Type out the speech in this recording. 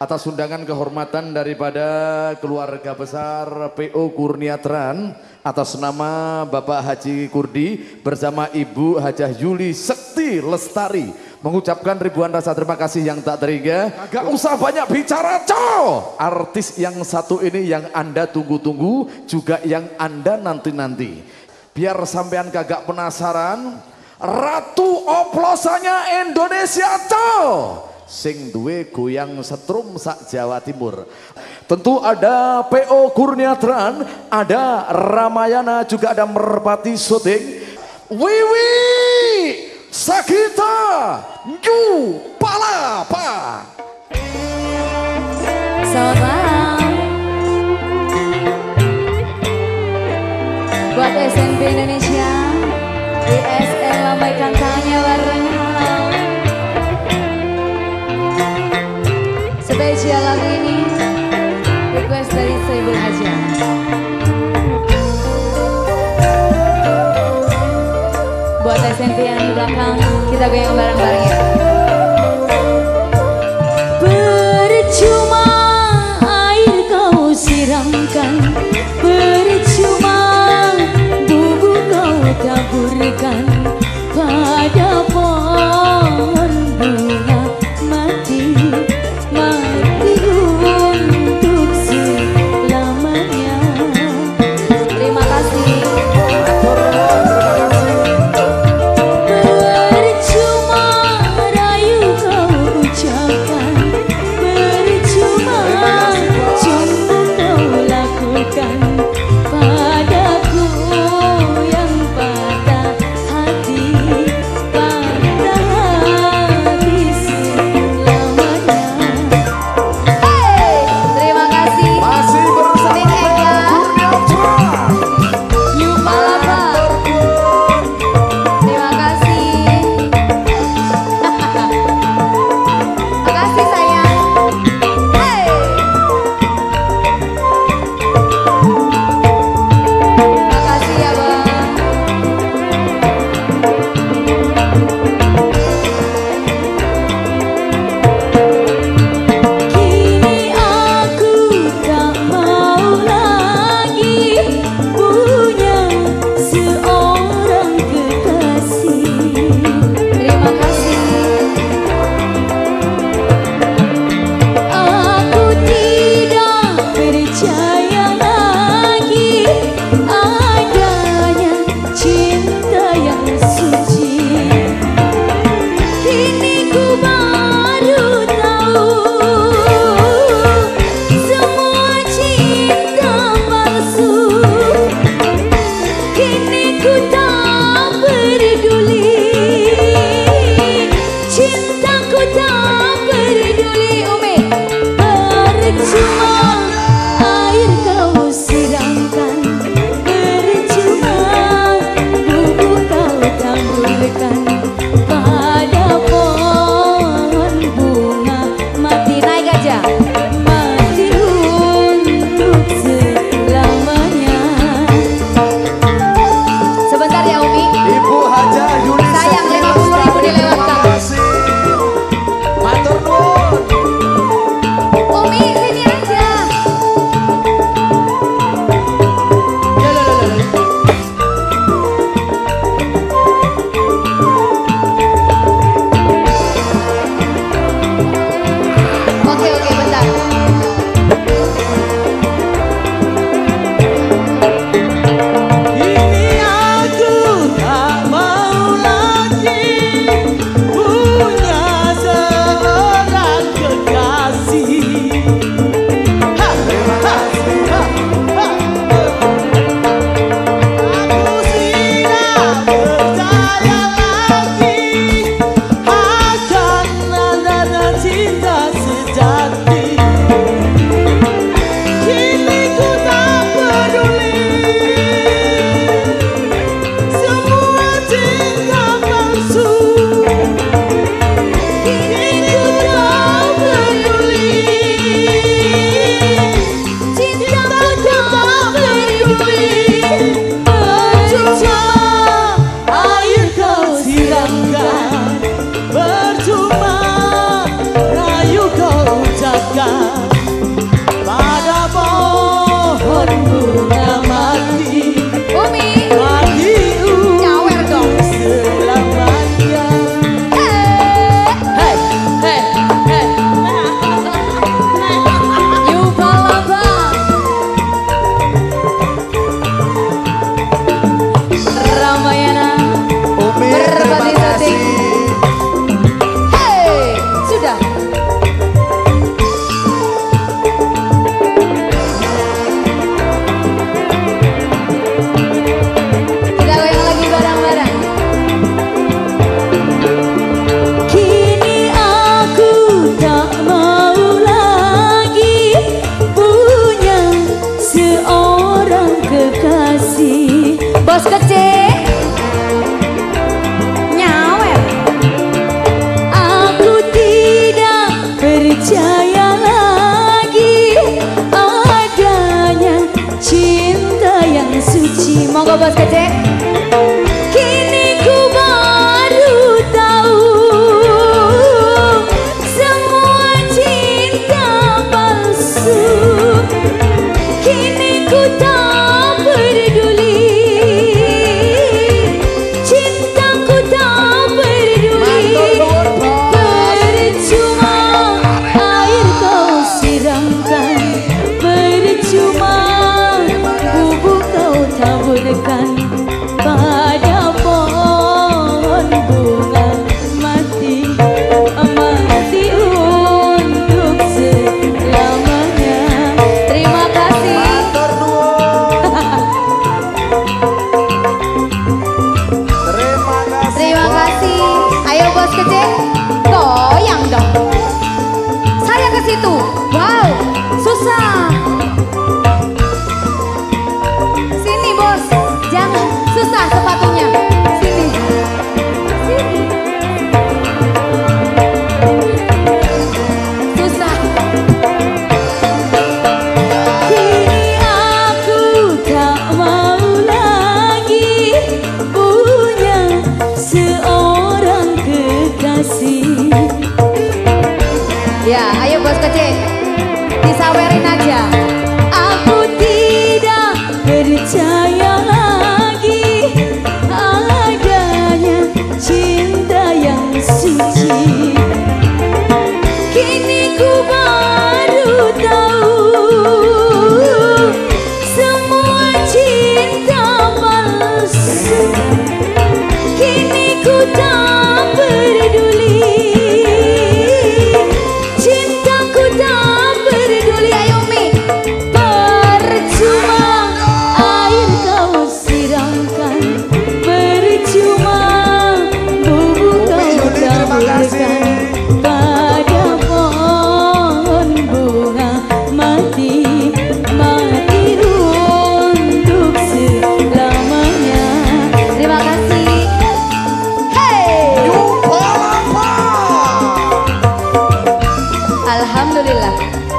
atas undangan kehormatan daripada keluarga besar PO Kurniatran atas nama Bapak Haji Kurdi bersama Ibu Hajah Yuli Sekti Lestari mengucapkan ribuan rasa terima kasih yang tak terhingga. Gak usah banyak bicara cow artis yang satu ini yang anda tunggu-tunggu juga yang anda nanti-nanti. Biar sampean kagak penasaran Ratu oplosannya Indonesia cow sing duwe goyang setrum sak Jawa Timur. Tentu ada PO Kurniatran, ada Ramayana, juga ada Merpati Syuting. Wiwi Sakita Yu Palapa. Buat SNP Indonesia SNP yang di belakang. Kita goyang bareng-bareng ya. Percuma air kau siramkan to my see nuevas que te disawerin Africa.